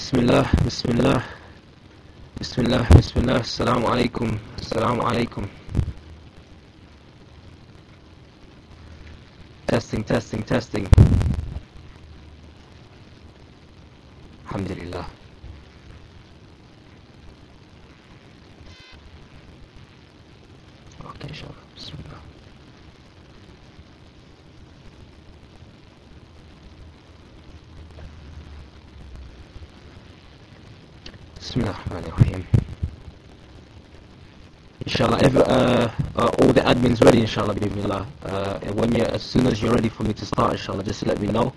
بسم الله بسم الله بسم الله بسم الله. السلام عليكم السلام عليكم. Testing testing testing. Inshallah, every, uh, uh, all the admins ready, inshallah, bismillah. Uh, and when you as soon as you're ready for me to start, inshallah, just let me know.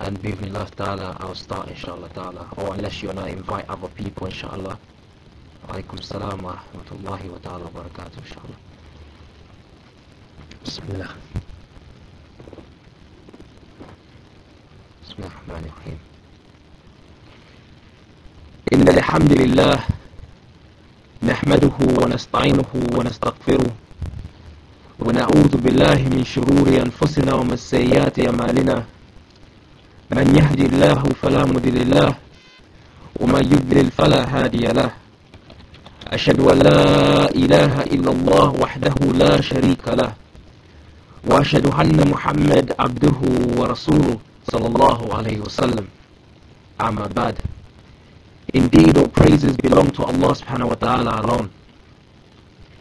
And bismillah ta'ala, I'll start, inshallah ta'ala. Or unless you wanna invite other people, inshallah. Alaikum salam wa rahmatullahi wa ta'ala wa barakatuh, inshallah. Bismillah. Bismillah ar-Rahman ar-Rahim. إن الحمد لله نحمده ونستعينه ونستغفره ونعوذ بالله من شرور أنفسنا ومن سيئات أعمالنا. من يهدي الله فلا مضل له ومن يضلل فلا هادي له. أشهد أن لا إله إلا الله وحده لا شريك له وأشهد أن محمد عبده ورسوله صلى الله عليه وسلم. أما بعد Indeed, all praises belong to Allah subhanahu wa ta'ala alone.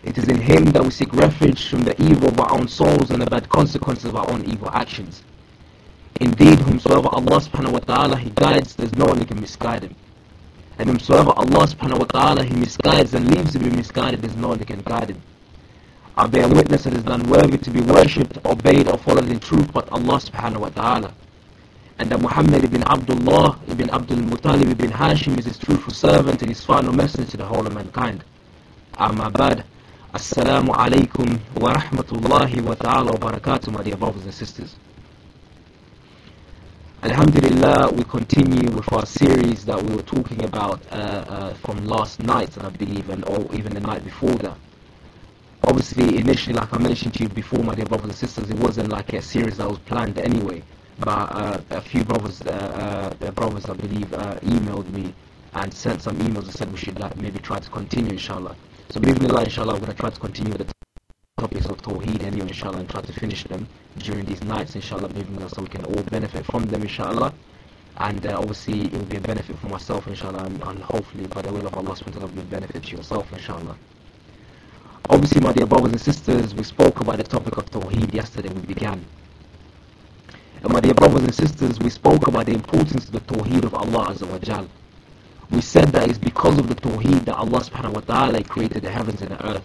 It is in Him that we seek refuge from the evil of our own souls and the bad consequences of our own evil actions. Indeed, whomsoever Allah subhanahu wa ta'ala He guides, there's no one who can misguide him. And whomsoever Allah subhanahu wa ta'ala He misguides and leaves to be misguided, there's no one who can guide him. I bear witness that it is unworthy to be worshipped, obeyed or followed in truth but Allah subhanahu wa ta'ala and that Muhammad ibn Abdullah ibn Abdul Muttalib ibn Hashim is his truthful servant and his final message to the whole of mankind. Amma bad. Assalamu alaikum wa rahmatullahi wa ta'ala wa barakatuh, my dear brothers and sisters. Alhamdulillah, we continue with our series that we were talking about uh, uh, from last night, and I believe, and or even the night before that. Obviously, initially, like I mentioned to you before, my dear brothers and sisters, it wasn't like a series that was planned anyway but uh, a few brothers, uh, uh, brothers I believe, emailed me and sent some emails and said we should like maybe try to continue, inshallah. So believe me, inshallah, we're going to try to continue the topics of Tawheed anyway, inshallah, and try to finish them during these nights, inshallah, believe me, so we can all benefit from them, inshallah. And uh, obviously, it will be a benefit for myself, inshallah, and, and hopefully, by the will of Allah, it will be a benefit to yourself, inshallah. Obviously, my dear brothers and sisters, we spoke about the topic of Tawheed yesterday, we began. My dear brothers and sisters, we spoke about the importance of the Tawheed of Allah Azza wa Jal. We said that it's because of the Tawheed that Allah subhanahu wa ta'ala created the heavens and the earth.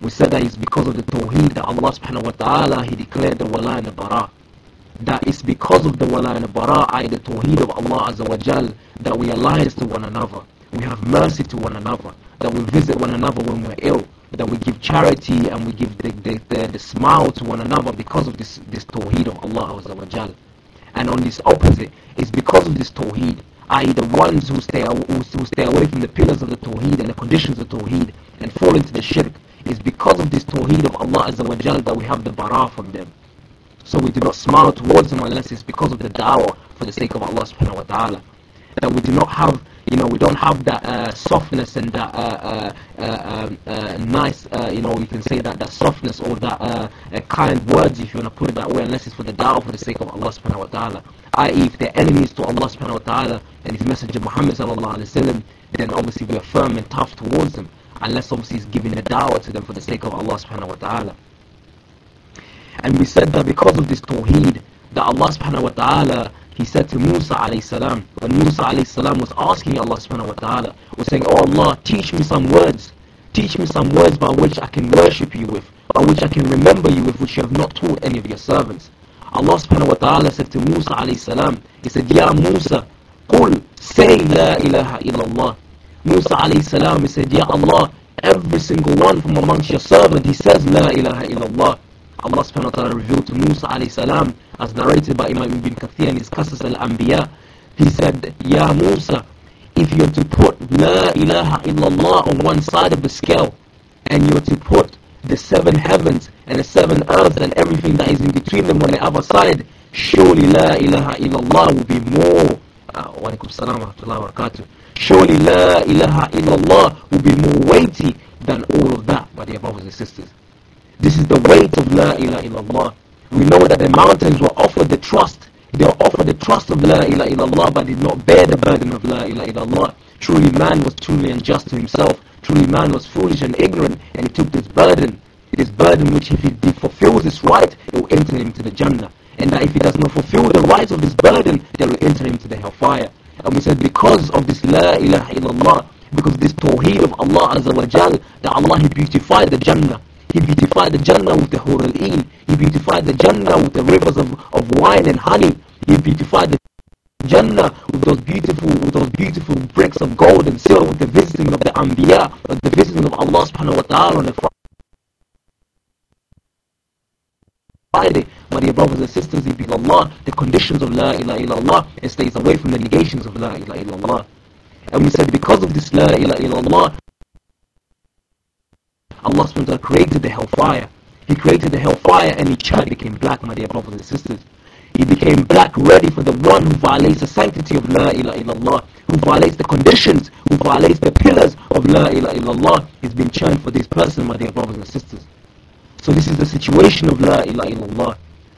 We said that it's because of the Tawheed that Allah subhanahu wa ta'ala He declared the Wala and the Bara. That it's because of the Wala and the Bara, i.e. the Tawheed of Allah Azza wa Jal, that we alliance to one another. We have mercy to one another. That we visit one another when we're ill that we give charity and we give the, the, the, the, smile to one another because of this, this tawheed of Allah Azza wa. And on this opposite, it's because of this tawheed, i.e. the ones who stay, who, who stay away from the pillars of the tawheed and the conditions of tawheed and fall into the shirk, it's because of this tawheed of Allah Azza wa that we have the bara from them. So we do not smile towards them unless it's because of the da'wah for the sake of Allah subhanahu wa ta'ala. That we do not have you know, we don't have that uh, softness and that uh, uh, nice, you know, you can say that that softness or that kind words, if you want to put it that way, unless it's for the da'wah for the sake of Allah subhanahu wa ta'ala. I.e., if they're enemies to Allah subhanahu wa ta'ala and His Messenger Muhammad sallallahu alayhi wa sallam, then obviously we are firm and tough towards them, unless obviously He's giving a da'wah to them for the sake of Allah subhanahu wa ta'ala. And we said that because of this tawheed, that Allah subhanahu wa ta'ala he said to Musa alayhi salam, when Musa alayhi salam was asking Allah subhanahu wa ta'ala, was saying, Oh Allah, teach me some words. Teach me some words by which I can worship you with, by which I can remember you with, which you have not taught any of your servants. Allah subhanahu wa ta'ala said to Musa alayhi salam, He said, Ya Musa, قل, say La ilaha illallah. Musa alayhi salam, he said, Ya Allah, every single one from amongst your servants, he says La ilaha illallah. Allah subhanahu wa ta'ala revealed to Musa alayhi salam, as narrated by Imam Ibn Kathir in his Qasas al-Anbiya, he said, Ya Musa, if you're to put La ilaha illallah on one side of the scale, and you're to put the seven heavens and the seven earths and everything that is in between them on the other side, surely La ilaha illallah will be more uh, salam wa rahmatullahi wa barakatuh. Surely La ilaha illallah will be more weighty than all of that, my dear brothers and sisters. This is the weight of La ilaha illallah. We know that the mountains were offered the trust. They were offered the trust of La ilaha illallah, but did not bear the burden of La ilaha illallah. Truly man was truly unjust to himself. Truly man was foolish and ignorant, and he took this burden. This burden which if he fulfills this right, it will enter him to the Jannah. And that if he does not fulfill the rights of this burden, then will enter him to the hellfire. And we said because of this La ilaha illallah, because this Tawheed of Allah Azza wa Jal, that Allah He beautified the Jannah. He beautified the Jannah with the Hur al He beautified the Jannah with the rivers of, of wine and honey. He beautified the Jannah with those beautiful with those beautiful bricks of gold and silver with the visiting of the Anbiya, with the visiting of Allah subhanahu wa ta'ala on the Friday. My dear brothers and sisters, if you Allah, the conditions of La ilaha illallah, it stays away from the negations of La ilaha illallah. And we said because of this La ilaha illallah, Allah ta'ala created the hellfire. He created the hellfire and each child became black, my dear brothers and sisters. He became black ready for the one who violates the sanctity of La ilaha illallah, who violates the conditions, who violates the pillars of La ilaha illallah. He's been churned for this person, my dear brothers and sisters. So this is the situation of La ilaha illallah.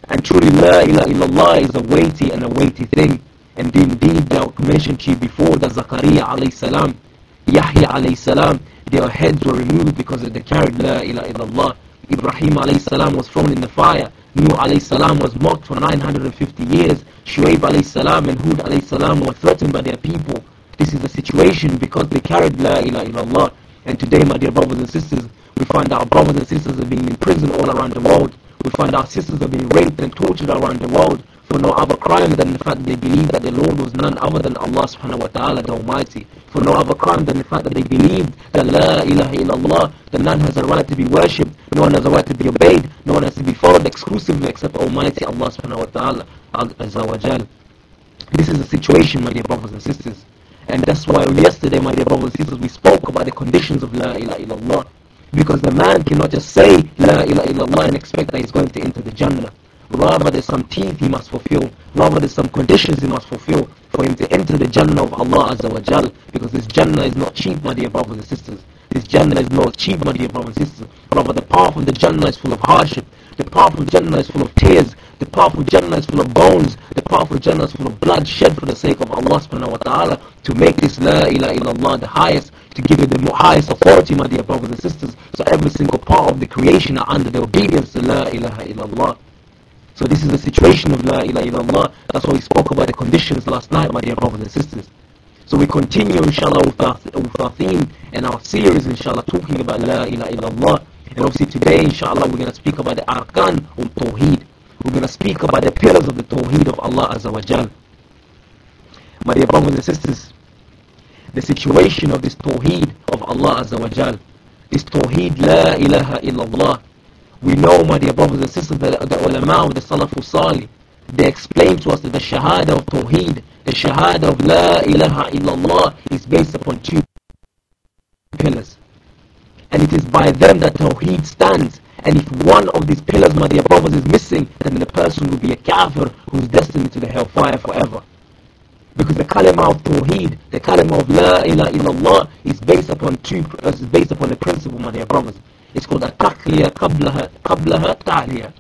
And truly La ilaha illallah is a weighty and a weighty thing. And indeed, I mentioned to you before that Zakaria alayhi salam, Yahya alayhi salam, their heads were removed because they carried La ilaha illallah. Ibrahim alayhi salam was thrown in the fire. Nuh alayhi salam was mocked for 950 years. Shuaib alayhi salam and Hud alayhi salam were threatened by their people. This is the situation because they carried La ilaha illallah. And today, my dear brothers and sisters, we find our brothers and sisters are being imprisoned all around the world. We find our sisters are being raped and tortured around the world for no other crime than the fact that they believe that the Lord was none other than Allah subhanahu wa ta'ala the Almighty. For no other crime than the fact that they believed that La ilaha illallah, that none has a right to be worshipped, no one has a right to be obeyed, no one has to be followed exclusively except Almighty Allah subhanahu wa ta'ala azza wa jal. This is the situation, my dear brothers and sisters. And that's why yesterday, my dear brothers and sisters, we spoke about the conditions of La ilaha illallah. Because the man cannot just say La ilaha illallah and expect that he's going to enter the Jannah. Rather, there's some teeth he must fulfill. Rather, there's some conditions he must fulfill for him to enter the Jannah of Allah Azza wa Jal. Because this Jannah is not cheap, my dear brothers and sisters. This Jannah is not cheap, my dear brothers and sisters. Rather, the path of the Jannah is full of hardship. The path of the Jannah is full of tears. The path of Jannah is full of bones. The path of Jannah is full of blood shed for the sake of Allah subhanahu wa ta'ala to make this La ilaha illallah the highest, to give it the highest authority, my dear brothers and sisters. So every single part of the creation are under the obedience to La ilaha illallah. So this is the situation of La ilaha illallah. That's why we spoke about the conditions last night, my dear brothers and sisters. So we continue, inshallah, with our, with our theme and our series, inshallah, talking about La ilaha illallah. And obviously today, inshallah, we're going to speak about the arkan of Tawheed. We're going to speak about the pillars of the Tawheed of Allah Azza wa Jal. My dear brothers and sisters, the situation of this Tawheed of Allah Azza wa Jal, this Tawheed La ilaha illallah, we know, my dear brothers and sisters, that the ulama of the Salafus Salih, they explain to us that the Shahada of Tawheed, the Shahada of La ilaha illallah is based upon two pillars. And it is by them that Tawheed stands. And if one of these pillars, my dear brothers, is missing, then the person will be a kafir who's destined to the hellfire forever. Because the kalima of Tawheed, the kalima of La ilaha illallah is based upon two, is based upon the principle, my dear brothers. It's called a taqliya qablaha, qablaha ta'liya.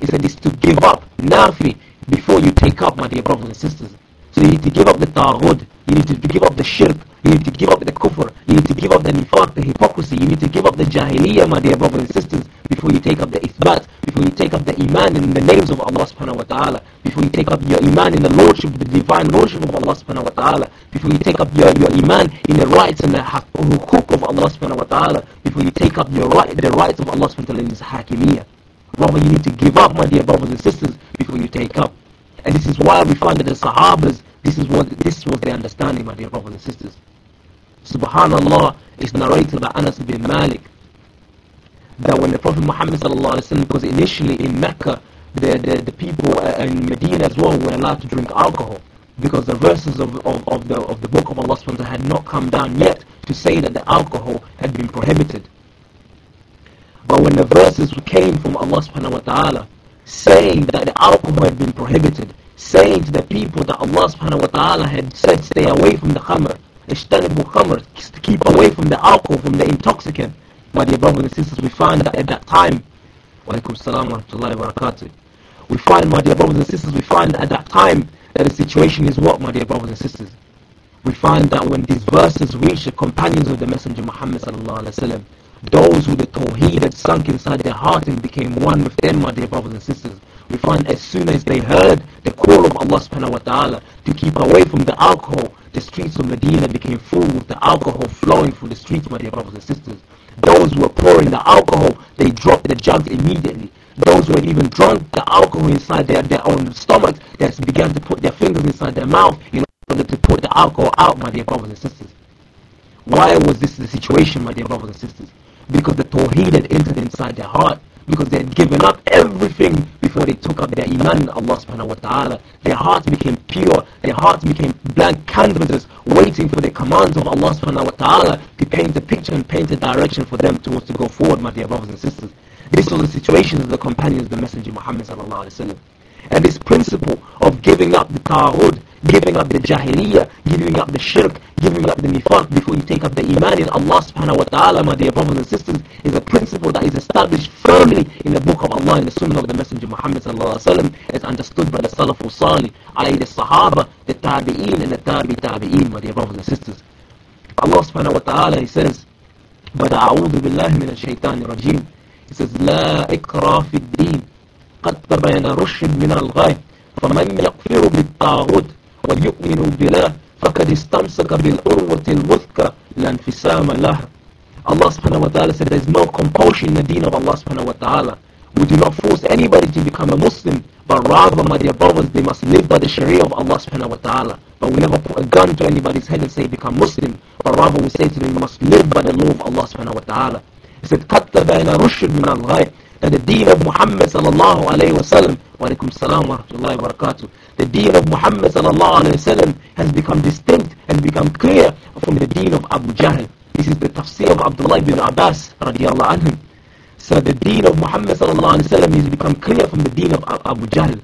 It's said it's to give up, nafi, before you take up, my dear brothers and sisters. So you need to give up the taghut, you need to give up the shirk, you need to give up the kufr, you need to give up the nifaq, the hypocrisy, you need to give up the jahiliyyah, my dear brothers and sisters, before you take up the ithbat, before you take up the iman in the names of Allah subhanahu wa ta'ala, before you take up your iman in the lordship, the divine lordship of Allah subhanahu wa ta'ala, before you take up your, your iman in the rights and the hukuk of Allah subhanahu wa ta'ala, before you take up your right, the rights of Allah subhanahu wa ta'ala in His hakimiyyah. Rather, you need to give up, my dear brothers and sisters, before you take up. And this is why we find that the Sahabas, this is what this was their understanding, my dear brothers and sisters. Subhanallah is narrated by Anas bin Malik that when the Prophet Muhammad because initially in Mecca, the, the, the people uh, in Medina as well were allowed to drink alcohol because the verses of, of, of, the, of the book of Allah subhanahu had not come down yet to say that the alcohol had been prohibited. But when the verses came from Allah subhanahu saying that the alcohol had been prohibited, saying to the people that Allah subhanahu had said stay away from the khamr, ishtanibu khamr, keep away from the alcohol, from the intoxicant. My dear brothers and sisters, we find that at that time, Walaikum salam wa rahmatullahi. We find, my dear brothers and sisters, we find at that time that the situation is what, my dear brothers and sisters? We find that when these verses reach the companions of the Messenger Muhammad sallallahu those who the Tawheed had sunk inside their heart and became one with them, my dear brothers and sisters. We find as soon as they heard the call of Allah subhanahu wa ta'ala to keep away from the alcohol, the streets of Medina became full with the alcohol flowing through the streets, my dear brothers and sisters. Those who were pouring the alcohol, they dropped the jugs immediately. Those who had even drunk the alcohol inside their, their own stomachs, they began to put their fingers inside their mouth in order to put the alcohol out, my dear brothers and sisters. Why was this the situation, my dear brothers and sisters? Because the Tawheed had entered inside their heart. Because they had given up everything before they took up their iman Allah subhanahu wa ta'ala. Their hearts became pure. Their hearts became blank canvases waiting for the commands of Allah subhanahu wa ta'ala to paint a picture and paint a direction for them towards to go forward, my dear brothers and sisters. This was the situation of the companions of the Messenger Muhammad sallallahu alaihi wasallam. And this principle of giving up the taghut, giving up the jahiliyyah, giving up the shirk, giving up the nifaq before you take up the iman in Allah subhanahu wa ta'ala, my dear brothers and sisters, is a principle that is established firmly in the book of Allah and the sunnah of the Messenger Muhammad sallallahu alayhi wa sallam, as understood by the Salafu Salih, alayhi the Sahaba, the Tabi'een and the Tabi Tabi'een, my dear brothers and sisters. Allah subhanahu wa ta'ala, he says, But بعد أعوذ بالله من الشيطان الرجيم He says لا إكراه في الدين قد تبين رشد من الغيب." فمن يكفر بالطاغوت ويؤمن بالله فقد استمسك بالعروة الوثقى لا انفصام لها Allah subhanahu wa ta'ala said there's no compulsion in the deen of Allah subhanahu wa ta'ala. We do not force anybody to become a Muslim, but rather, my dear brothers, they must live by the Sharia of Allah subhanahu wa ta'ala. But we never put a gun to anybody's head and say become Muslim, but rather we say to them you must live by the law of Allah subhanahu wa ta'ala. He said, رُشْدٌ مِنَ that the deen of Muhammad sallallahu alayhi wa walaikum salam wa rahmatullahi wa barakatuh, the deen of Muhammad sallallahu alayhi wasallam has become distinct, and become clear from the deen of Abu Jahl. This is the tafsir of Abdullah ibn Abbas radiallahu anhu. So the deen of Muhammad sallallahu alayhi wasallam has become clear from the deen of Abu Jahl.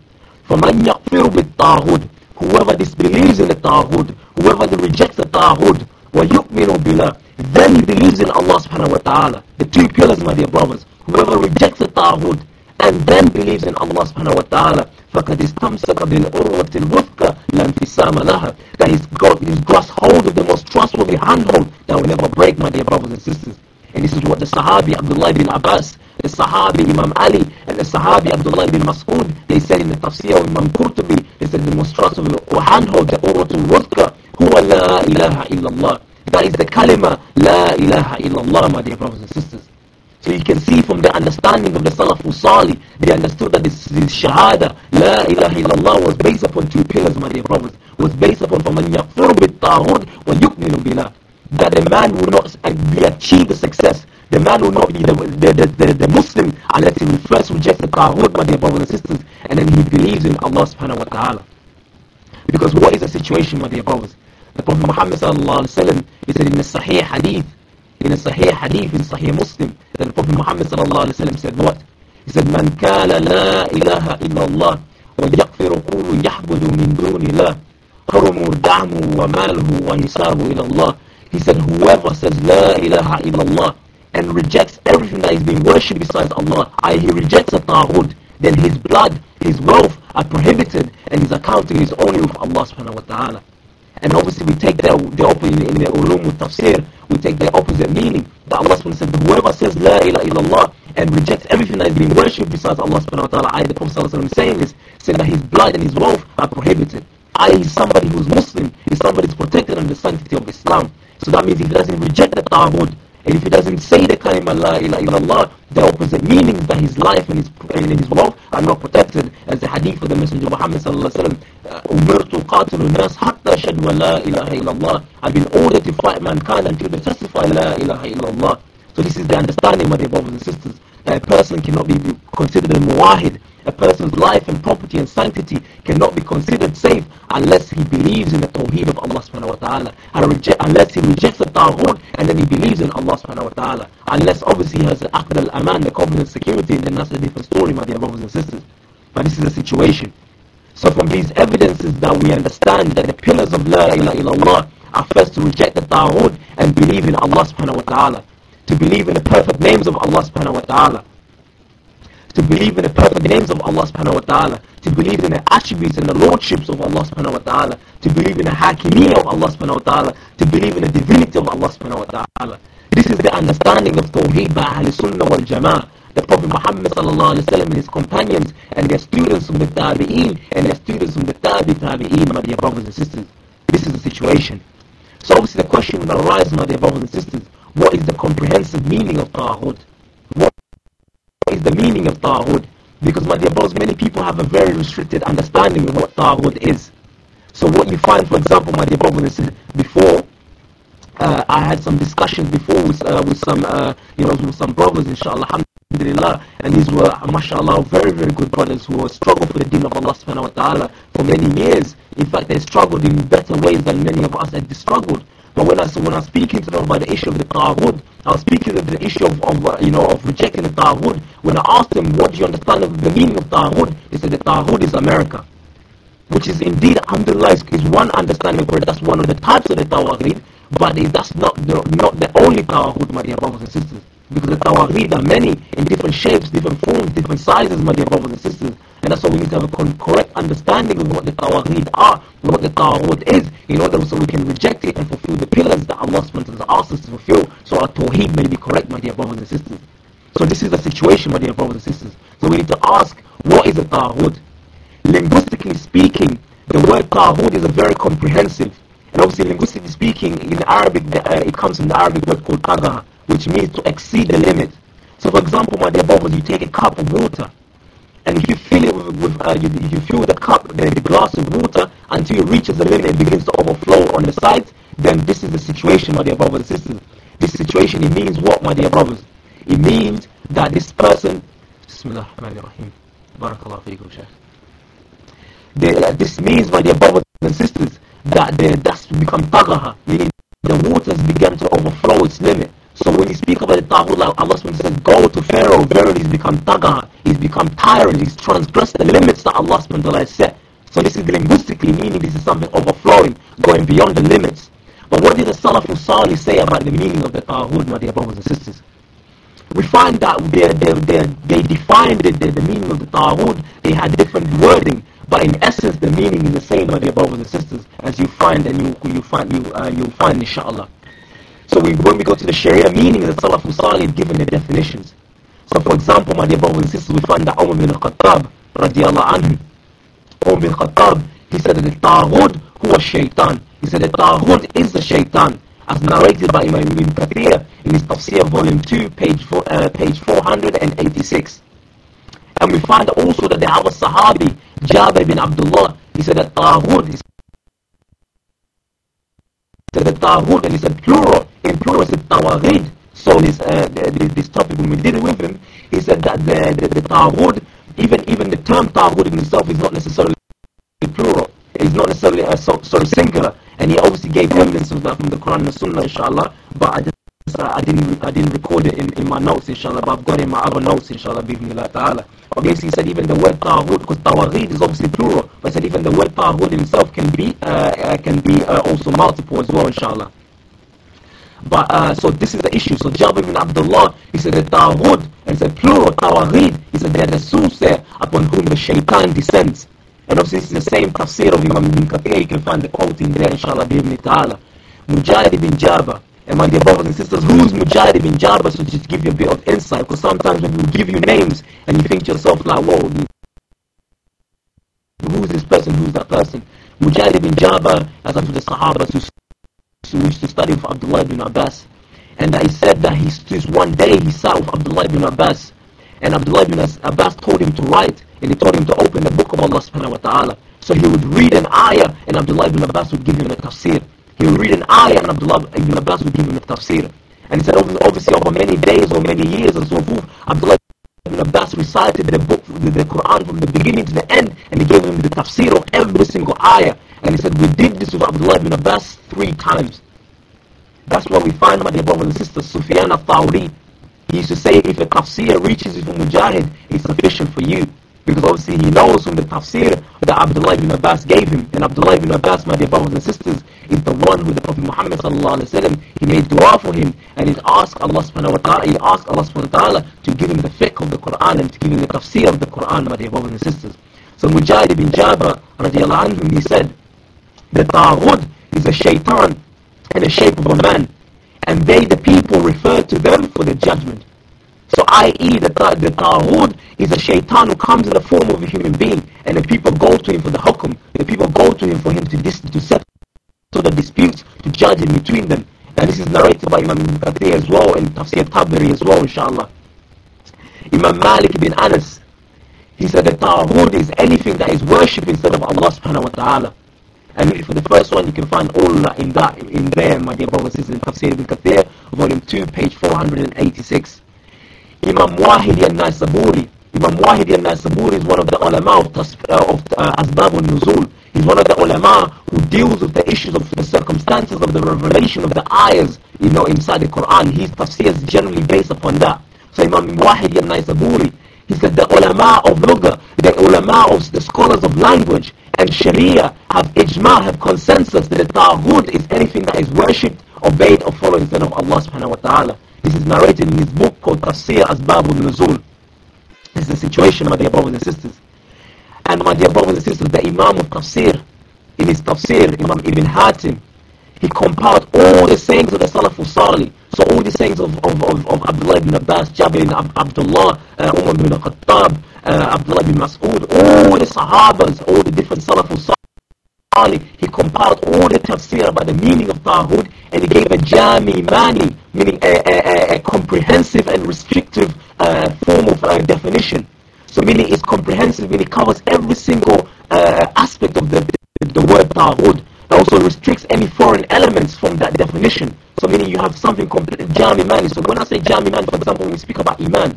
فَمَنْ يَقْفِرُ بِالطَّاغُودِ Whoever disbelieves in the Taghut, whoever rejects the Taghut, وَيُؤْمِنُ بِاللَّهِ Then he believes in Allah subhanahu wa ta'ala. The two pillars, my dear brothers. Whoever rejects the Taghut and then believes in Allah subhanahu wa ta'ala, فَقَدْ إِسْتَمْسَكَ بِالْعُرْوَةِ الْوُثْقَ لَا انْفِسَامَ لَهَا That he's got, he's grasped hold of the most trustworthy handhold that will never break, my dear brothers and sisters. And this is what the Sahabi Abdullah ibn Abbas, the Sahabi Imam Ali, and the Sahabi Abdullah ibn Mas'ud, they said in the tafsir of Imam Qurtubi, they said the most trustworthy handhold, the Urwatul Wuthqa, لا إله إلا الله. That is the kalima, la إلا الله, my dear brothers and sisters. So you can see from the understanding of the Salaf Salih, they understood that this, this Shahada, La ilaha illallah, was based upon two pillars, my dear brothers, was based upon فَمَنْ يَكْفُرُ بِالطَّاغُوتِ وَيُؤْمِنُ بِاللَّهِ That the man will not be achieve the success. The man will not be the, the, the, the, the Muslim unless he first rejects the Taghut, my dear brothers and sisters, and then he believes in Allah subhanahu wa ta'ala. Because what is the situation, my dear brothers? The Prophet Muhammad sallallahu alayhi wa sallam, he said in the Sahih hadith, in a Sahih Hadith, in Sahih Muslim, that the Prophet Muhammad sallallahu alaihi wasallam said what? He said, "Man kana la ilaha illallah wa yaghfiru qulu yahbudu min duni Allah, harumu da'mu wa maluhu wa hisabu ila Allah." He said, "Whoever says la ilaha illallah and rejects everything that is being worshipped besides Allah, i.e., he rejects a taghut, then his blood, his wealth are prohibited, and his accounting is only with Allah subhanahu wa ta'ala." And obviously we take the, the opposite in the ulum tafsir, we take the opposite meaning. That Allah ta'ala said, whoever says La ilaha illallah and rejects everything that is being worshipped besides Allah subhanahu wa ta'ala, I, the Prophet sallallahu saying this, saying that his blood and his wealth are prohibited. I, he's somebody who's Muslim, he's somebody who's protected under the sanctity of Islam. So that means he doesn't reject the taghut, and if he doesn't say the kalima la ilaha illallah, the opposite meaning that his life and his, and his wealth are not protected, as the hadith of the Messenger Muhammad sallallahu alaihi wasallam, "Umirtu uh, qatilu nas hatta shadu la ilaha illallah." I've been ordered to fight mankind until they testify la ilaha illallah. So this is the understanding, my dear brothers and sisters, that a person cannot be considered a muwahid. A person's life and property and sanctity cannot be considered safe unless he believes in the tawheed of Allah subhanahu wa ta'ala. Unless he rejects the taghut and then he believes in Allah subhanahu wa ta'ala. Unless obviously he has the aqd al-aman, the covenant security, then that's a different story, my dear brothers and sisters. But this is the situation. So from these evidences that we understand that the pillars of La ilaha illallah are first to reject the Taghut and believe in Allah subhanahu wa ta'ala. To believe in the perfect names of Allah subhanahu wa ta'ala. To believe in the perfect names of Allah subhanahu wa ta'ala. To believe in the attributes and the lordships of Allah subhanahu wa ta'ala. To believe in the hakimiyya of Allah subhanahu wa ta'ala. To believe in the divinity of Allah subhanahu wa ta'ala. This is the understanding of Tawheed by Ahl Sunnah wal Jama'ah the Prophet Muhammad sallallahu alaihi wasallam and his companions and their students from the Tabi'een and their students from the Tabi Tabi'een, my dear brothers and sisters. This is the situation. So obviously the question will arise, my dear brothers and sisters, what is the comprehensive meaning of Taghut? What is the meaning of Taghut? Because my dear brothers, many people have a very restricted understanding of what Taghut is. So what you find, for example, my dear brothers before uh, I had some discussions before with, uh, with some, uh, you know, with some brothers, inshallah, alhamdulillah, and these were, mashallah, very, very good brothers who struggled for the deen of Allah subhanahu wa ta'ala for many years. In fact, they struggled in better ways than many of us had struggled. But when I when I was speaking to them about the issue of the taghut, I was speaking of the issue of, of uh, you know of rejecting the taghut. When I asked them, what do you understand of the meaning of taghut? They said the taghut is America, which is indeed, alhamdulillah, is, one understanding it. That's one of the types of the taghut, but that's not the, not the only taghut, my dear brothers and sisters. Because the tawaghid are many in different shapes, different forms, different sizes, my dear brothers and sisters. And that's why we need to have a correct understanding of what the tawaghid are, what the tawaghid is, in order so we can reject it and fulfill the pillars that Allah subhanahu wa asked us to fulfill, so our tawhid may be correct, my dear brothers and sisters. So this is the situation, my dear brothers and sisters. So we need to ask, what is a taghut? Linguistically speaking, the word taghut is a very comprehensive. And obviously, linguistically speaking, in Arabic, uh, it comes from the Arabic word called tagaha which means to exceed the limit. So for example, my dear brothers, you take a cup of water, and if you fill it with, with uh, you, you fill the cup, the, the glass with water, until it reaches the limit, and begins to overflow on the sides, then this is the situation, my dear brothers and sisters. This situation, it means what, my dear brothers? It means that this person, Bismillah Barakallah feekum, Shaykh. Uh, this means, my dear brothers and sisters, that the, dust become tagaha, meaning the waters began to overflow its limit. So when you speak about the Taghut, like Allah says, go to Pharaoh, verily he's become tagha, he's become tyrant, he's transgressed the limits that Allah has set. So this is linguistically meaning this is something overflowing, going beyond the limits. But what did the Salafus Salih say about the meaning of the Taghut, my dear brothers and sisters? We find that they, they, they, defined the, the, the meaning of the Taghut, they had different wording, but in essence the meaning is the same, my dear brothers and sisters, as you find and you, you find, you, uh, you'll find inshallah. So we, when we go to the Sharia meaning, the Salafus Salih given the definitions. So for example, my dear brothers and sisters, we find that Umar bin Khattab, radiallahu anhu, Umar bin Khattab, he said that the Taghut huwa shaitan. He said the Taghut is the shaitan. As narrated by Imam Ibn Kathir in his Tafsir volume 2, page, four, uh, page 486. And we find also that the other Sahabi, Jabir bin Abdullah, he said that Taghut is the Taghut, and he said plural, in plural it's Tawaghid. So this, uh, this, this topic when we did it with him, he said that the, the, the even, even the term Taghut in itself is not necessarily plural. It's not necessarily a so, so singular. And he obviously gave evidence of that from the Quran and the Sunnah, inshallah. But I I didn't I didn't record it in, in my notes inshallah but I've got in my other notes inshallah bi'idhnillah ta'ala. Obviously he said even the word taghut because tawaghid is obviously plural but said even the word taghut himself can be uh, uh, can be uh, also multiple as well inshallah. But uh, so this is the issue. So Jabir bin Abdullah he said the taghut and said plural tawaghid he said they're the soothsayer upon whom the shaitan descends. And obviously is the same tafsir of Imam Ibn Kathir you can find the quote in there inshallah bi'idhnillah ta'ala. Mujahid bin Jabir and my dear brothers and sisters, who's Mujahid bin Jabir? So just give you a bit of insight, because sometimes when we give you names and you think to yourself like, whoa, who's this person, who's that person? Mujahid bin Jabir, as of the Sahaba who, who used to study with Abdullah bin Abbas, and he said that he just one day he sat with Abdullah bin Abbas, and Abdullah bin Abbas told him to write, and he told him to open the book of Allah subhanahu wa ta'ala. So he would read an ayah, and Abdullah bin Abbas would give him a tafsir. He would read an ayah and Abdullah ibn Abbas would give him a tafsir. And he said obviously over many days or many years and so forth, Abdullah ibn Abbas recited the book, the, the Quran from the beginning to the end and he gave him the tafsir of every single ayah. And he said we did this with Abdullah ibn Abbas three times. That's why we find, my dear brothers and sisters, Sufyan al-Thawri, he used to say, if a tafsir reaches you from Mujahid, it's sufficient for you. Because obviously he knows from the tafsir that Abdullah ibn Abbas gave him. And Abdullah ibn Abbas, my dear brothers and sisters, is the one who the Prophet Muhammad wasallam, he made dua for him. And he asked Allah subhanahu wa ta'ala, he asked Allah subhanahu wa ta'ala to give him the fiqh of the Quran and to give him the tafsir of the Quran, my dear brothers and sisters. So Mujahid ibn Jabir, radiallahu anhu, he said, the Taghut is a shaitan in the shape of a man. And they, the people, refer to them for the judgment. So i.e. the, the is a shaitan who comes in the form of a human being and the people go to him for the hukum. The people go to him for him to, dis- to settle the disputes, to judge in between them. And this is narrated by Imam Kathir as well and Tafsir Tabari as well inshallah. Imam Malik bin Anas, he said that Taghut is anything that is worship instead of Allah subhanahu wa ta'ala. And for the first one, you can find all that in that in there, my dear brothers and sisters, in Tafsir ibn Kathir, volume 2, page 486. Imam Wahidi al-Nasaburi. Imam Wahidi al-Nasaburi is one of the ulama of, uh, of uh, Asbab al-Nuzul. He's one of the ulama who deals with the issues of the circumstances of the revelation of the ayahs, you know, inside the Quran. His tafsir is generally based upon that. So Imam Wahidi al-Nasaburi, he said the ulama of Lugha, the ulama of the scholars of language and Sharia have ijma, have consensus that the Taghut is anything that is worshipped, obeyed or followed instead of Allah subhanahu wa ta'ala. This is narrated in his book called Tafsir Asbab al-Nuzul. Is the situation, my dear brothers and sisters. And my dear brothers and sisters, the Imam of Tafsir, in his Tafsir, Imam Ibn Hatim, he compiled all the sayings of the Salafus Salih. So all the sayings of, of, of, of Abdullah ibn Abbas, Jabir ibn Abdullah, uh, Umar ibn Khattab, uh, Abdullah ibn Mas'ud, all the Sahabas, all the different Salafus Salih, he compiled all the tafsir about the meaning of Taghut and he gave a jami mani, meaning a, a, a comprehensive and restrictive uh, form of uh, definition. So meaning it's comprehensive, meaning it covers every single uh, aspect of the, the, the word Taghut. It also restricts any foreign elements from that definition. So meaning you have something completely jami mani. So when I say jami mani, for example, when we speak about iman,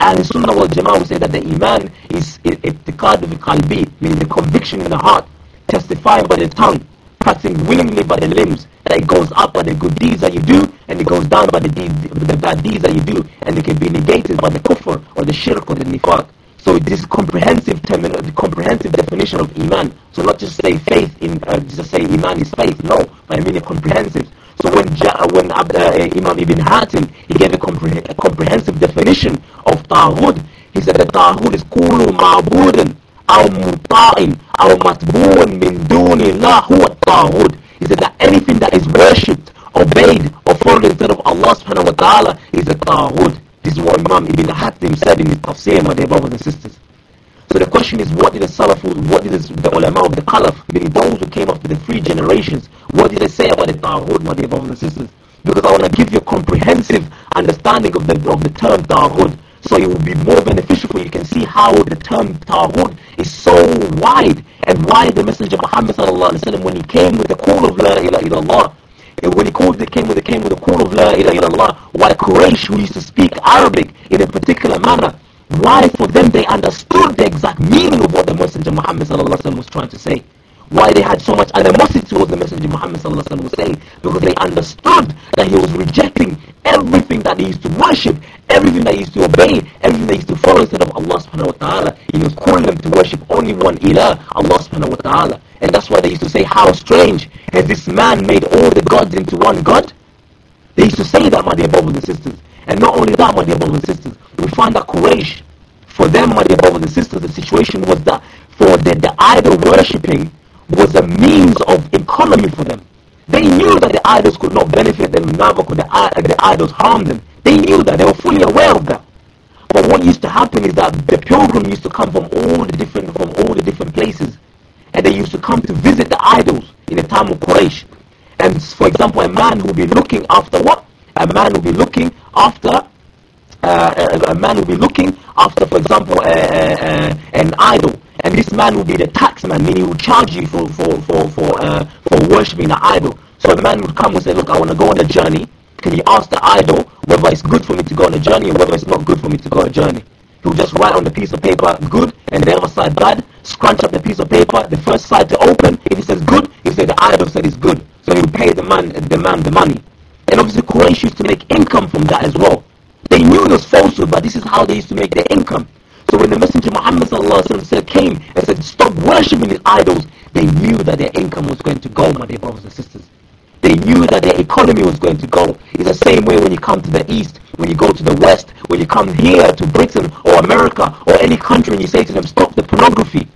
and Sunnah wal Jama'ah will say that the iman is i'tiqad of qalbi, meaning the conviction in the heart, testifying by the tongue, practicing willingly by the limbs, that it goes up by the good deeds that you do, and it goes down by the, deeds, the bad deeds that you do, and it can be negated by the kufr or the shirk or the nifaq. So this comprehensive term, the comprehensive definition of iman. So not just say faith in, uh, just say iman is faith. No, I mean a comprehensive. So when when uh, Imam Ibn Hatim he gave a, compre- a comprehensive definition of Taghut, he said that Taghut is kulu ma'budin أو مطاع أو متبوع min دون الله هو الطاغوت. Is it that anything that is worshipped obeyed or followed instead of Allah subhanahu wa ta'ala is a taghut this is what Imam Ibn Hatim said in his tafsir my dear brothers and sisters. So the question is what did the Salafud what did the ulama of the Khalaf, meaning those who came after the three generations what did they say about the taghut my dear brothers and sisters? Because I want to give you a comprehensive understanding of the, of the term taghut so it will be more beneficial for you. You can see how the term Taghut is so wide and why the Messenger Muhammad wasallam when he came with the call of La ilaha illallah when he called the came with the came with the call of La ilaha illallah why Quraysh who used to speak Arabic in a particular manner why for them they understood the exact meaning of what the Messenger Muhammad wasallam was trying to say why they had so much animosity towards the Messenger Muhammad sallallahu was saying because they understood that he was rejecting everything that they used to worship, everything he used to obey, everything they used to follow instead of Allah subhanahu wa ta'ala. He was calling them to worship only one ilah, Allah subhanahu wa ta'ala. And that's why they used to say, how strange, has this man made all the gods into one God? They used to say that, my dear brothers and sisters. And not only that, my dear brothers and sisters, we find that Quraysh, for them, my dear brothers and sisters, the situation was that for the, the idol worshipping, was a means of economy for them. They knew that the idols could not benefit them, neither could the, the idols harm them. They knew that, they were fully aware of that. But what used to happen is that the pilgrim used to come from all the different from all the different places. And they used to come to visit the idols in the time of Quraysh. And for example, a man would be looking after what? A man would be looking after uh, a, a, man will be looking after, for example, an idol and this man will be the taxman, meaning he will charge you for for for for uh, for worshiping the idol. So the man would come and say, look, I want to go on a journey. Can you ask the idol whether it's good for me to go on a journey or whether it's not good for me to go on a journey? He will just write on the piece of paper good and the other side bad. Scrunch up the piece of paper. The first side to open. If it says good, he say the idol said it's good. So he will pay the man the man the money. And obviously Quraysh used to make income from that as well. They knew it was falsehood, but this is how they used to make their income. So when the Messenger Muhammad said, came and said, stop worshipping the idols, they knew that their income was going to go, my dear brothers and sisters. They knew that their economy was going to go. It's the same way when you come to the East, when you go to the West, when you come here to Britain or America or any country and you say to them, stop the pornography.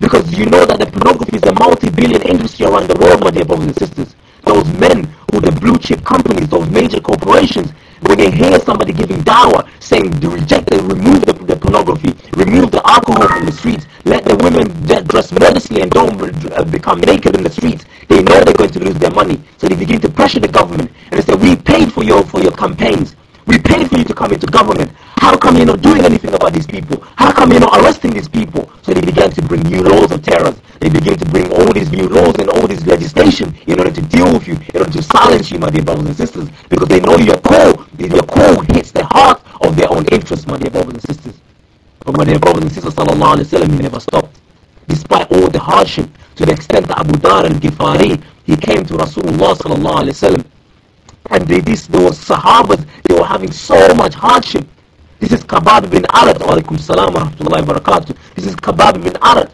Because you know that the pornography is a multi-billion industry around the world, my dear brothers and sisters. Those men who the blue chip companies, those major corporations, when they hear somebody giving dawah, saying to reject it, remove the, the, pornography, remove the alcohol from the streets, let the women dress modestly and don't uh, become naked in the streets, they know they're going to lose their money. So they begin to pressure the government and they say, we paid for your, for your campaigns. We paid for you to come into government. How come you're not doing anything about these people? How come you're not arresting these people? So they began to bring new laws of terror. They began to bring all these new laws and all this legislation in order to deal with you, in order to silence you, my dear brothers and sisters, because they know your call, your call hits the heart of their own interests, my dear brothers and sisters. But my dear brothers and sisters, sallallahu alayhi wa sallam, never stopped. Despite all the hardship, to the extent that Abu Dhar al-Ghifari, he came to Rasulullah sallallahu alayhi wa sallam, and this, those Sahabas, they were having so much hardship. This is Khabbab bin Arat, alaykum salam wa rahmatullahi wa barakatuh. This is Khabbab bin Arat,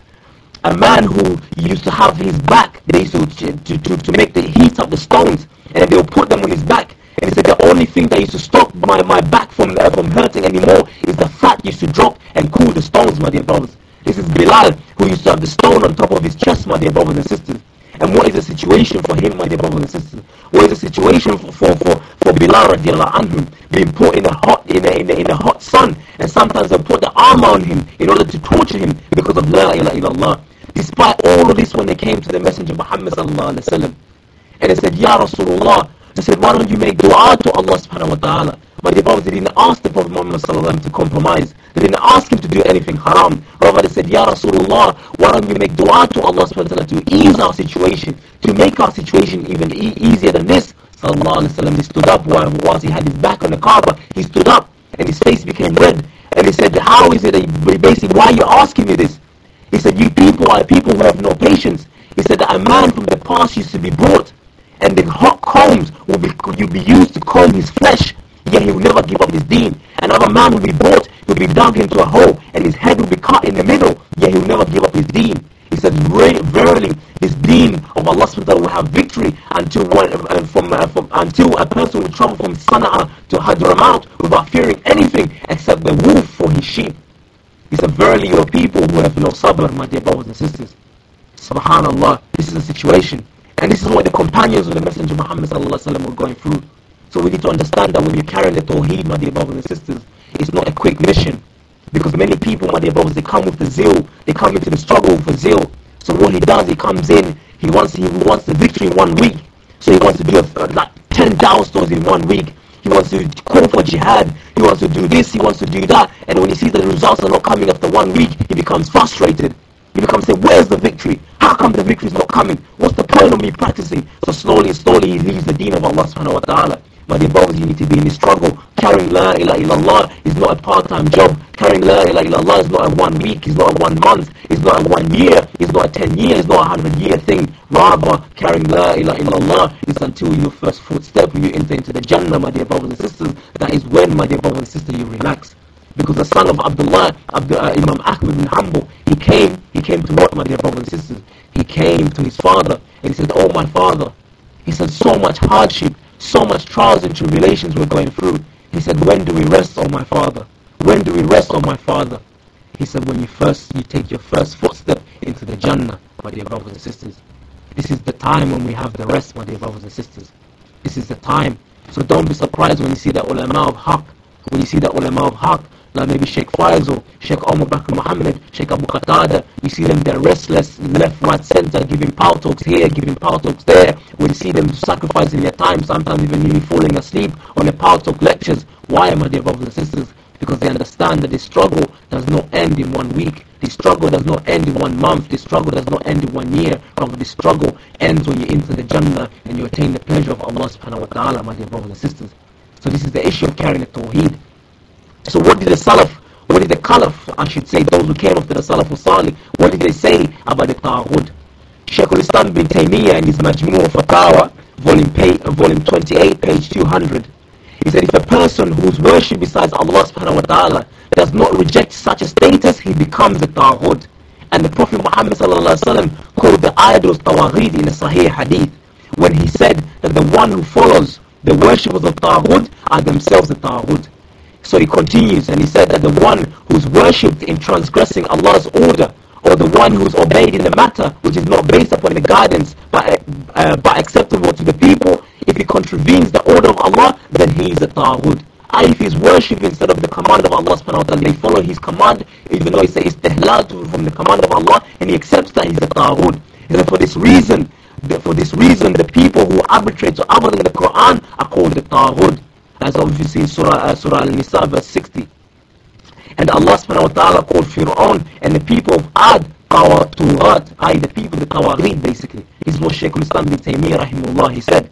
a man who used to have his back, they used to, to, to, to make the heat of the stones, and they would put them on his back. And he said the only thing that used to stop my, my back from, uh, from hurting anymore is the fat used to drop and cool the stones, my dear brothers. This is Bilal, who used to have the stone on top of his chest, my dear brothers and sisters. And what is the situation for him, my dear brothers and sisters? What is the situation for, for, for, Bilal radiallahu anhu being put in the hot in a, in a, in a hot sun and sometimes they put the armor on him in order to torture him because of La ilaha illallah. Despite all of this when they came to the Messenger Muhammad sallallahu alaihi wasallam and they said, Ya Rasulullah, they said, why don't you make dua to Allah subhanahu wa ta'ala? But the Prophet didn't ask the Prophet Muhammad sallallahu to compromise. They didn't ask him to do anything haram. Rather they said, Ya Rasulullah, why don't you make dua to Allah subhanahu wa ta'ala to ease our situation, to make our situation even e easier than this? Sallallahu alayhi wa sallam, he stood up while, he had his back on the Kaaba, he stood up and his face became red. And he said, how is it that basically, why are you asking me this? He said, you people are people who have no patience. He said a man from the past used to be brought and the hot combs will be, will be used to comb his flesh, yet he will never give up his deen. Another man will be brought, will be dug into a hole, and his head will be cut in the middle, yet he will never give up his deen. He said, verily, his deen of Allah subhanahu will have victory until one, uh, from, uh, from, until a person will travel from Sana'a to Hadramaut without fearing anything except the wolf for his sheep. He said, verily your people who have no sabr, my dear brothers and sisters. Subhanallah, this is the situation. And this is what the companions of the Messenger Muhammad were going through. So we need to understand that when you're carrying the Tawheed, my dear brothers and sisters, it's not a quick mission. Because many people, my dear brothers, they come with the zeal, they come into the struggle for zeal. So what he does, he comes in, he wants he wants the victory in one week. So he wants to do a, uh, like 10 downstones in one week. He wants to call for jihad. He wants to do this, he wants to do that. And when he sees the results are not coming after one week, he becomes frustrated. He becomes saying, where's the victory? How come the victory is not coming? What's point of me practicing? So slowly, slowly he leaves the deen of Allah subhanahu wa ta'ala. My dear brothers, you need to be in the struggle. Carrying La ilaha illallah is not a part-time job. Carrying La ilaha illallah is not a one week, it's not a one month, it's not a one year, it's not a ten years, it's not a hundred year thing. Rather, carrying La ilaha illallah is until your first footstep you enter into the Jannah, my dear brothers and sisters. That is when, my dear brothers and sisters, you relax. Because the son of Abdullah, Abdul, uh, Imam Ahmed bin Hanbal, he came, he came to what, my dear brothers and sisters? He came to his father and he said, Oh my father. He said, so much hardship, so much trials and tribulations we're going through. He said, when do we rest, oh my father? When do we rest, oh my father? He said, when you first, you take your first footstep into the Jannah, my dear brothers and sisters. This is the time when we have the rest, my dear brothers and sisters. This is the time. So don't be surprised when you see the ulama of haq, when you see the ulama of haq, like maybe Sheikh Faisal, Sheikh Omar Bakri Muhammad, Sheikh Abu Qatada. You see them, they're restless, left, right, center, giving Paltalks here, giving Paltalks there. When you see them sacrificing their time, sometimes even nearly falling asleep on the Paltalk lectures. Why, my dear brothers and sisters? Because they understand that the struggle does not end in one week. The struggle does not end in one month. The struggle does not end in one year. Rather, the struggle ends when you enter the Jannah and you attain the pleasure of Allah subhanahu wa ta'ala, my dear brothers and sisters. So this is the issue of carrying the Tawheed. So what did the Salaf, what did the Khalaf, I should say, those who came after the Salaf Salih, what did they say about the Taghut? Sheikh al-Islam bin Taymiyyah in his Majmu' Fatawa, volume, page, uh, volume 28, page 200, he said, if a person whose worship besides Allah subhanahu wa ta'ala does not reject such a status, he becomes a Taghut. And the Prophet Muhammad ﷺ called the idols Tawaghid in a Sahih Hadith when he said that the one who follows the worshippers of Taghut are themselves the Taghut. So he continues and he said that the one who's worshipped in transgressing Allah's order or the one who's obeyed in the matter which is not based upon the guidance but, uh, but acceptable to the people, if he contravenes the order of Allah, then he is a Taghut. And if he's worship instead of the command of Allah subhanahu wa ta'ala, they follow his command, even though he says istihlal from the command of Allah, and he accepts that he's a Taghut. And for this reason, for this reason, the people who arbitrate to other than the Quran are called the Taghut. As obviously in Surah, uh, Surah Al-Nisa verse 60. And Allah subhanahu wa ta'ala called Fir'aun and the people of Ad Qawaturat, i.e. the people, the Tawaghid basically. This is what Shaykh al-Islam ibn Taymiyyah he said.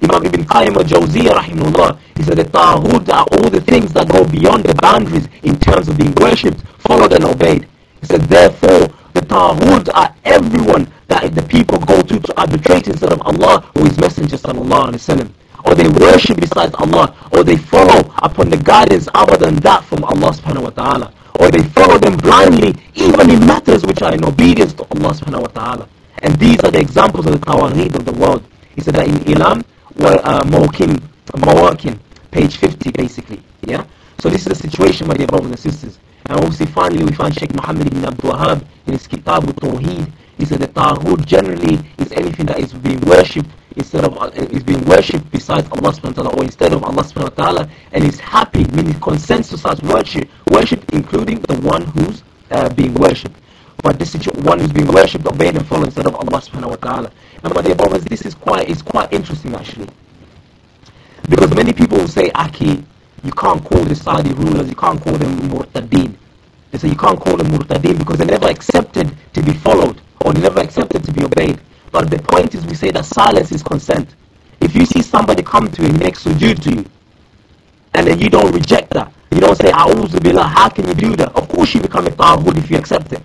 Imam Ibn Qayyim al-Jawziyah rahimahullah, he said the Taghut are all the things that go beyond the boundaries in terms of being worshipped, followed and obeyed. He said therefore the Taghut are everyone that the people go to to arbitrate instead of Allah or His Messenger sallallahu alayhi wa sallam or they worship besides Allah, or they follow upon the guidance other than that from Allah subhanahu wa ta'ala, or they follow them blindly, even in matters which are in obedience to Allah subhanahu wa ta'ala. And these are the examples of the tawaghid of the world. He said that in Ilam, well, uh, Mawakin, page 50 basically. Yeah? So this is the situation, my dear brothers and sisters. And obviously finally we find Sheikh Muhammad ibn Abdul Wahab in his Kitab al-Tawheed. He said that Taghut generally is anything that is being worshipped instead of uh, is being worshipped besides Allah subhanahu wa ta'ala or instead of Allah subhanahu wa ta'ala and is happy, meaning consents to such worship, worship including the one who's uh, being worshipped. But this is one who's being worshipped, obeyed and followed instead of Allah subhanahu wa ta'ala. And my dear brothers, this is quite is quite interesting actually. Because many people will say, Aki, you can't call the Saudi rulers, you can't call them murtadeen. They say you can't call them murtadeen because they never accepted to be followed or never accepted to be obeyed. But the point is we say that silence is consent. If you see somebody come to you make sujood to you, and then you don't reject that, you don't say, A'udhu Billah, how can you do that? Of course you become a Taghut if you accept it.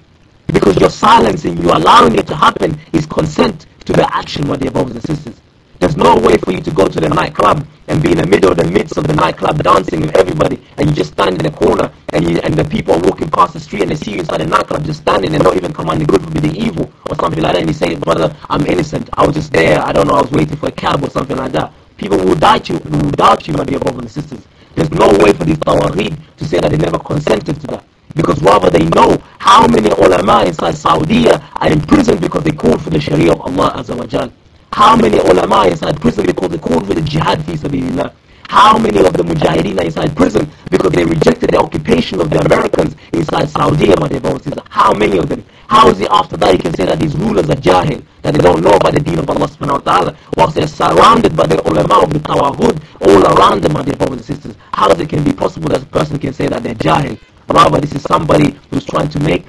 Because you're silencing, you're allowing it to happen is consent to the action, my dear brothers and sisters. There's no way for you to go to the nightclub and be in the middle of the midst of the nightclub dancing with everybody and you just stand in the corner and you, and the people are walking past the street and they see you inside the nightclub just standing and not even commanding good for being evil or something like that and you say, brother, I'm innocent. I was just there. I don't know. I was waiting for a cab or something like that. People will doubt you, will doubt you, my dear brothers and sisters. There's no way for these tawaghid to say that they never consented to that. Because rather they know how many ulama inside Saudi are imprisoned because they called for the Sharia of Allah Azza wa Jal. How many ulama inside prison because they called for the jihad fi sabilillah? How many of the mujahideen are inside prison because they rejected the occupation of the Americans inside Saudi Arabia? How many of them? How is it after that you can say that these rulers are jahil, that they don't know about the deen of Allah subhanahu wa ta'ala, whilst they're surrounded by the ulama of the tawahud all around them, my dear brothers and sisters? How is it can be possible that a person can say that they're jahil? Rather, this is somebody who's trying to make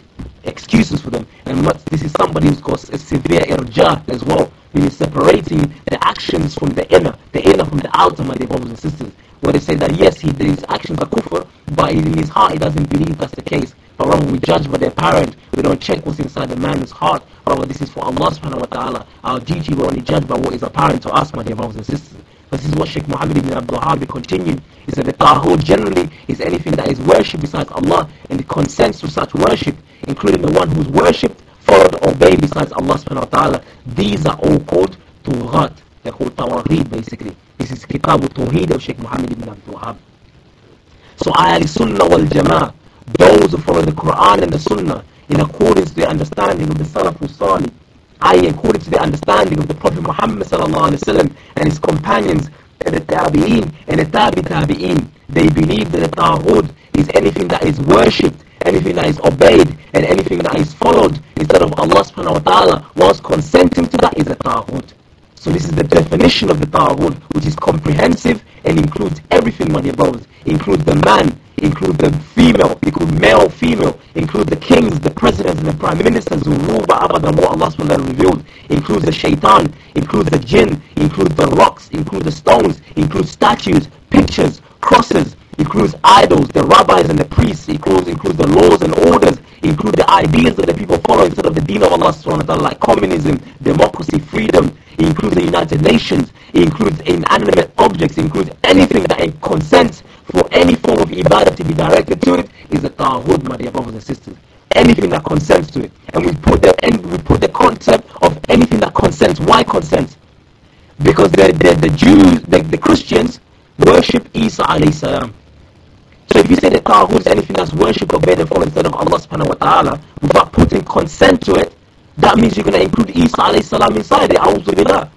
excuses for them. And this is somebody who's got a severe irja as well, meaning separating the actions from the inner, the inner from the outer, my dear brothers and sisters. Where they say that yes, he, his actions are kufr, but in his heart he doesn't believe that's the case. But rather we judge by the apparent, we don't check what's inside the man's heart. Rather this is for Allah subhanahu wa ta'ala. Our duty we only judge by what is apparent to us, my dear brothers and sisters. This is what Sheikh Muhammad ibn Abdul Wahab continued. He said the Taghut generally is anything that is worshipped besides Allah and it consents to such worship, including the one who's worshipped, followed, obeyed besides Allah subhanahu wa ta'ala. These are all called Tughat. They're called Tawaghid basically. This is Kitab al-Tawheed of Sheikh Muhammad ibn Abdul Wahab. So Ahl Sunnah wal Jama'ah, those who follow the Quran and the Sunnah in accordance to the understanding of the Salafus Salih, i.e. according to the understanding of the Prophet Muhammad wasallam and his companions and the Tabi'een and the Tabi Tabi'een. They believe that the Taghut is anything that is worshipped, anything that is obeyed, and anything that is followed instead of Allah subhanahu wa ta'ala whilst consenting to that is a Taghut. So this is the definition of the Taghut, which is comprehensive and includes everything, dear brothers. Includes the man, include the female, include male, female, include the kings, the presidents, and the prime ministers who rule than what Allah subhanahu revealed, includes the shaitan, includes the jinn, includes the rocks, includes the stones, includes statues, pictures, crosses, includes idols, the rabbis and the priests, includes, includes the laws and orders, include the ideas that the people follow instead of the deen of Allah ta'ala, like communism, democracy, freedom, includes the United Nations, it includes inanimate objects, it includes anything that consents for any form of ibadah to be directed to it, is a Taghut, my dear brothers and sisters. Anything that consents to it. And we put the and we put the concept of anything that consents. Why consent? Because the the, the Jews, the, the Christians worship Isa alayhi salam. So if you say the Taghut is anything that's worship or better for instead of Allah subhanahu wa ta'ala without putting consent to it, that means you're going to include Isa salam inside it. A'udhu.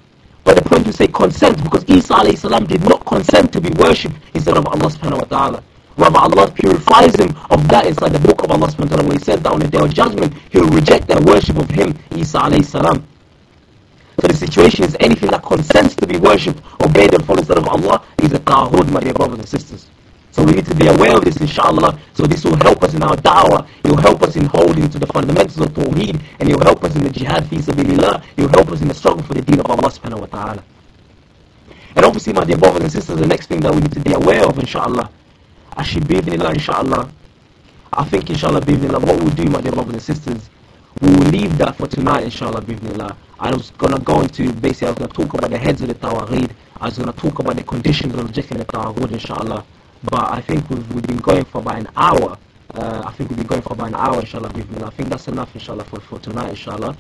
But the point you say consent because Isa salam did not consent to be worshipped instead of Allah subhanahu wa ta'ala. Rather Allah purifies him of that inside the book of Allah subhanahu wa ta'ala When he says that on the day of judgment he will reject their worship of him, Isa alayhi salam. So the situation is anything that consents to be worshipped, obeyed and followed instead of Allah is a Taghut, my dear brothers and sisters. So we need to be aware of this, inshallah. So this will help us in our da'wah. It will help us in holding to the fundamentals of Tawheed. And it will help us in the jihad fi sabilillah. It will help us in the struggle for the deen of Allah subhanahu wa ta'ala. And obviously, my dear brothers and sisters, the next thing that we need to be aware of, inshallah, actually, bi'idhnillah, inshallah, I think, inshallah, bi'idhnillah, what we'll do, my dear brothers and sisters, we will leave that for tonight, inshallah, bi'idhnillah. I was going to go into, basically, I was going to talk about the heads of the Tawheed. I was going to talk about the conditions of rejecting the Tawheed, inshallah but I think we've, we've been going for about an hour. Uh, I think we've been going for about an hour, inshallah. I think that's enough, inshallah, for, for tonight, inshallah.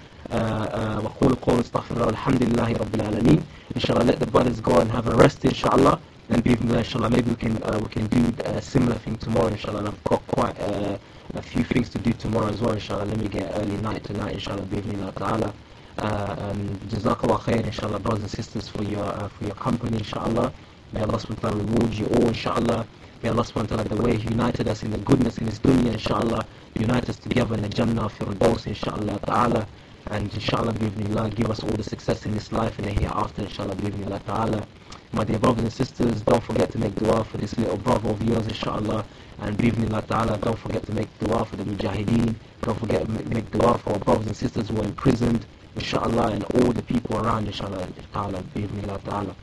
وقول قول استغفر الله الحمد لله رب العالمين inshallah let the brothers go and have a rest inshallah and inshallah maybe we can uh, we can do a similar thing tomorrow inshallah and I've got quite uh, a few things to do tomorrow as well inshallah let me get early night tonight inshallah بإذن ta'ala uh, and jazakallah khair inshallah brothers and sisters for your uh, for your company inshallah May Allah subhanahu wa ta'ala reward you all, inshallah. May Allah subhanahu wa ta'ala, the way He united us in the goodness in His dunya, inshallah, unite us together in the Jannah, Firdaus, inshallah ta'ala. And inshallah, bi'idhnillah, give us all the success in this life and the hereafter, inshallah, bi'idhnillah ta'ala. My dear brothers and sisters, don't forget to make dua for this little brother of yours, inshallah. And bi'idhnillah ta'ala, don't forget to make dua for the mujahideen. Don't forget to make dua for our brothers and sisters who are imprisoned, inshallah, and all the people around, inshallah, ta'ala, bi'idhnillah ta'ala.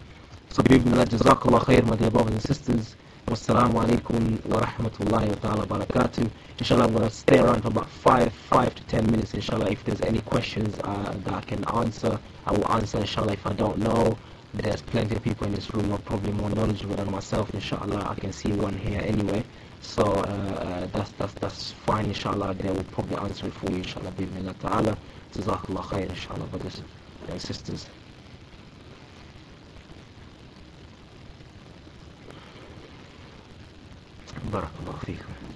So bi'idhnillah, jazakallah khair, my dear brothers and sisters. Wassalamu alaikum wa rahmatullahi wa ta'ala barakatuh. Inshallah, I'm going to stay around for about 5, 5 to 10 minutes, inshallah. If there's any questions uh, that I can answer, I will answer, inshallah. If I don't know, there's plenty of people in this room who are probably more knowledgeable than myself, inshallah. I can see one here anyway. So uh, that's, that's, that's fine, inshallah. They will probably answer it for you, inshallah. Bi'idhnillah ta'ala. Jazakallah khair, inshallah, brothers and sisters. بارك الله فيكم.